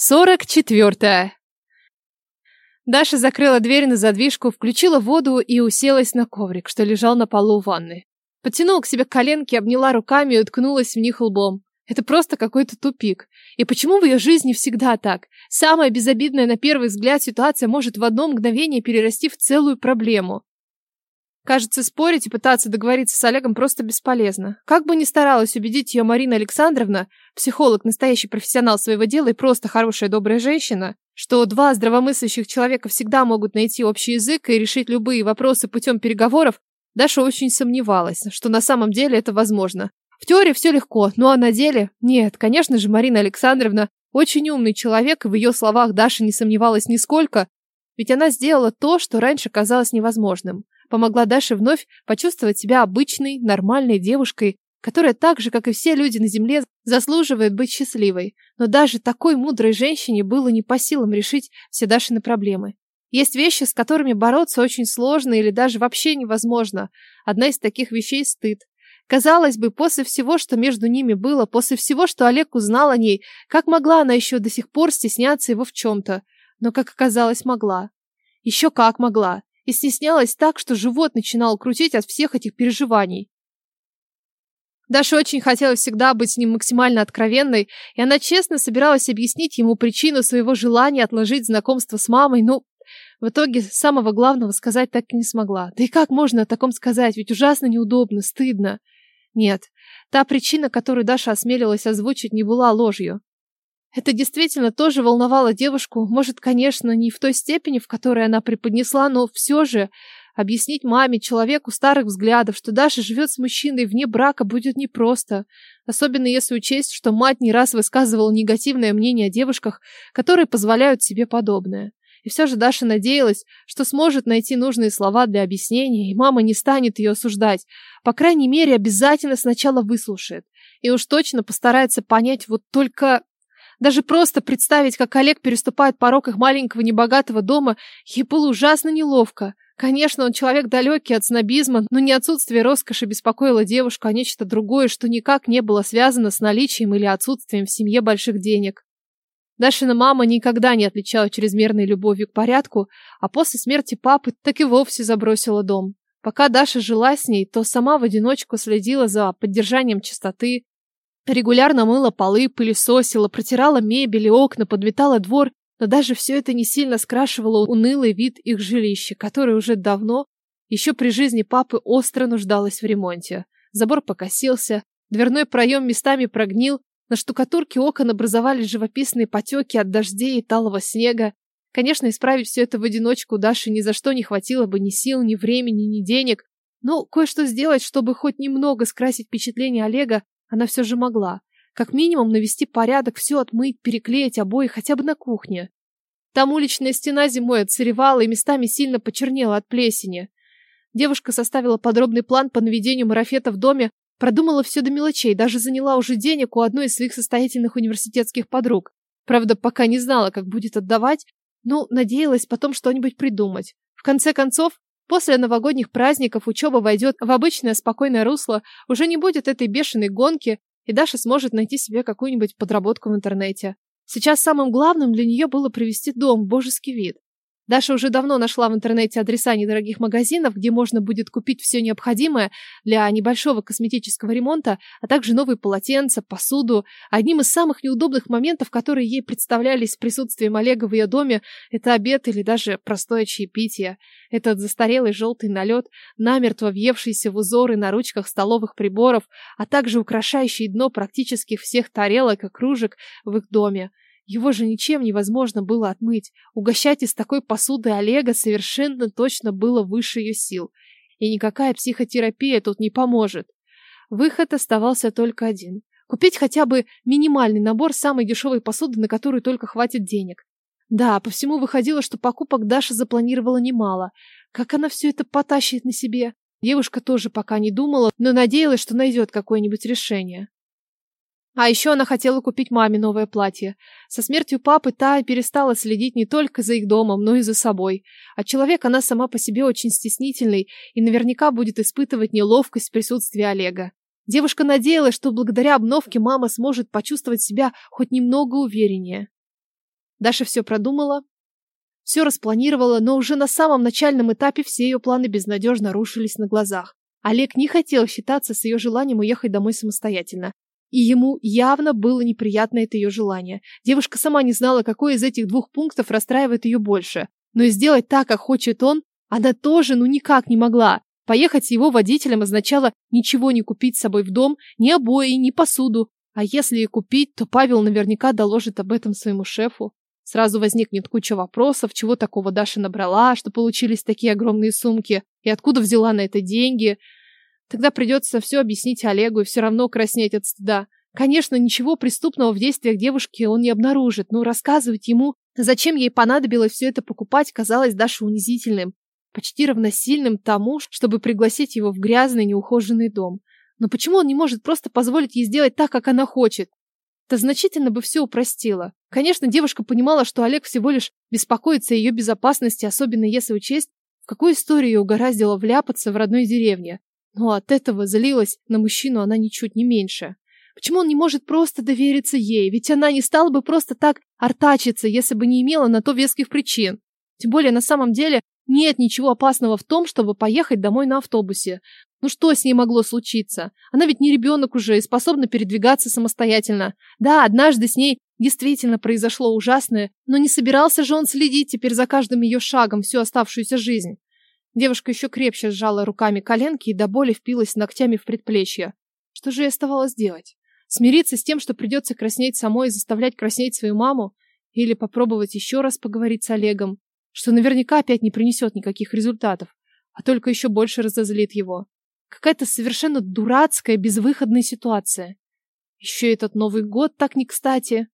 Сорок четвертая. Даша закрыла дверь на задвижку, включила воду и уселась на коврик, что лежал на полу ванны. Подтянула к себе коленки, обняла руками и уткнулась в них лбом. Это просто какой-то тупик. И почему в ее жизни всегда так? Самая безобидная на первый взгляд ситуация может в одно мгновение перерасти в целую проблему. Кажется, спорить и пытаться договориться с Олегом просто бесполезно. Как бы ни старалась убедить ее Марина Александровна, психолог, настоящий профессионал своего дела и просто хорошая добрая женщина, что два здравомыслящих человека всегда могут найти общий язык и решить любые вопросы путем переговоров, Даша очень сомневалась, что на самом деле это возможно. В теории все легко, ну а на деле? Нет, конечно же, Марина Александровна очень умный человек, и в ее словах Даша не сомневалась нисколько, ведь она сделала то, что раньше казалось невозможным помогла Даше вновь почувствовать себя обычной, нормальной девушкой, которая так же, как и все люди на земле, заслуживает быть счастливой. Но даже такой мудрой женщине было не по силам решить все Дашины проблемы. Есть вещи, с которыми бороться очень сложно или даже вообще невозможно. Одна из таких вещей – стыд. Казалось бы, после всего, что между ними было, после всего, что Олег узнал о ней, как могла она еще до сих пор стесняться его в чем-то? Но, как оказалось, могла. Еще как могла и стеснялась так, что живот начинал крутить от всех этих переживаний. Даше очень хотелось всегда быть с ним максимально откровенной, и она честно собиралась объяснить ему причину своего желания отложить знакомство с мамой, но в итоге самого главного сказать так и не смогла. Да и как можно о таком сказать, ведь ужасно неудобно, стыдно. Нет, та причина, которую Даша осмелилась озвучить, не была ложью. Это действительно тоже волновало девушку, может, конечно, не в той степени, в которой она преподнесла, но все же объяснить маме, человеку старых взглядов, что Даша живет с мужчиной вне брака, будет непросто. Особенно если учесть, что мать не раз высказывала негативное мнение о девушках, которые позволяют себе подобное. И все же Даша надеялась, что сможет найти нужные слова для объяснения, и мама не станет ее осуждать. По крайней мере, обязательно сначала выслушает. И уж точно постарается понять вот только даже просто представить, как Олег переступает порог их маленького небогатого дома, ей было ужасно неловко. Конечно, он человек далекий от снобизма, но не отсутствие роскоши беспокоило девушку, а нечто другое, что никак не было связано с наличием или отсутствием в семье больших денег. Дашина мама никогда не отличала чрезмерной любовью к порядку, а после смерти папы так и вовсе забросила дом. Пока Даша жила с ней, то сама в одиночку следила за поддержанием чистоты, Регулярно мыла полы, пылесосила, протирала мебель и окна, подметала двор, но даже все это не сильно скрашивало унылый вид их жилища, которое уже давно, еще при жизни папы, остро нуждалось в ремонте. Забор покосился, дверной проем местами прогнил, на штукатурке окон образовались живописные потеки от дождей и талого снега. Конечно, исправить все это в одиночку Даше ни за что не хватило бы ни сил, ни времени, ни денег, но кое-что сделать, чтобы хоть немного скрасить впечатление Олега, она все же могла. Как минимум навести порядок, все отмыть, переклеить обои хотя бы на кухне. Там уличная стена зимой отсыревала и местами сильно почернела от плесени. Девушка составила подробный план по наведению марафета в доме, продумала все до мелочей, даже заняла уже денег у одной из своих состоятельных университетских подруг. Правда, пока не знала, как будет отдавать, но надеялась потом что-нибудь придумать. В конце концов, После новогодних праздников учеба войдет в обычное спокойное русло, уже не будет этой бешеной гонки, и Даша сможет найти себе какую-нибудь подработку в интернете. Сейчас самым главным для нее было привести дом в божеский вид. Даша уже давно нашла в интернете адреса недорогих магазинов, где можно будет купить все необходимое для небольшого косметического ремонта, а также новые полотенца, посуду. Одним из самых неудобных моментов, которые ей представлялись с присутствием Олега в ее доме, это обед или даже простое чаепитие. Этот застарелый желтый налет, намертво въевшийся в узоры на ручках столовых приборов, а также украшающий дно практически всех тарелок и кружек в их доме. Его же ничем невозможно было отмыть. Угощать из такой посуды Олега совершенно точно было выше ее сил. И никакая психотерапия тут не поможет. Выход оставался только один. Купить хотя бы минимальный набор самой дешевой посуды, на которую только хватит денег. Да, по всему выходило, что покупок Даша запланировала немало. Как она все это потащит на себе? Девушка тоже пока не думала, но надеялась, что найдет какое-нибудь решение. А еще она хотела купить маме новое платье. Со смертью папы та перестала следить не только за их домом, но и за собой. А человек она сама по себе очень стеснительный и наверняка будет испытывать неловкость в присутствии Олега. Девушка надеялась, что благодаря обновке мама сможет почувствовать себя хоть немного увереннее. Даша все продумала, все распланировала, но уже на самом начальном этапе все ее планы безнадежно рушились на глазах. Олег не хотел считаться с ее желанием уехать домой самостоятельно. И ему явно было неприятно это ее желание. Девушка сама не знала, какой из этих двух пунктов расстраивает ее больше. Но сделать так, как хочет он, она тоже ну никак не могла. Поехать с его водителем означало ничего не купить с собой в дом, ни обои, ни посуду. А если и купить, то Павел наверняка доложит об этом своему шефу. Сразу возникнет куча вопросов, чего такого Даша набрала, что получились такие огромные сумки, и откуда взяла на это деньги. Тогда придется все объяснить Олегу и все равно краснеть от стыда. Конечно, ничего преступного в действиях девушки он не обнаружит, но рассказывать ему, зачем ей понадобилось все это покупать, казалось Даше унизительным, почти равносильным тому, чтобы пригласить его в грязный неухоженный дом. Но почему он не может просто позволить ей сделать так, как она хочет? Это значительно бы все упростило. Конечно, девушка понимала, что Олег всего лишь беспокоится о ее безопасности, особенно если учесть, в какую историю угораздило вляпаться в родной деревне. Но от этого злилась на мужчину она ничуть не меньше. Почему он не может просто довериться ей? Ведь она не стала бы просто так артачиться, если бы не имела на то веских причин. Тем более, на самом деле, нет ничего опасного в том, чтобы поехать домой на автобусе. Ну что с ней могло случиться? Она ведь не ребенок уже и способна передвигаться самостоятельно. Да, однажды с ней действительно произошло ужасное, но не собирался же он следить теперь за каждым ее шагом всю оставшуюся жизнь. Девушка еще крепче сжала руками коленки и до боли впилась ногтями в предплечье. Что же ей оставалось делать? Смириться с тем, что придется краснеть самой и заставлять краснеть свою маму? Или попробовать еще раз поговорить с Олегом, что наверняка опять не принесет никаких результатов, а только еще больше разозлит его? Какая-то совершенно дурацкая, безвыходная ситуация. Еще этот Новый год так не кстати.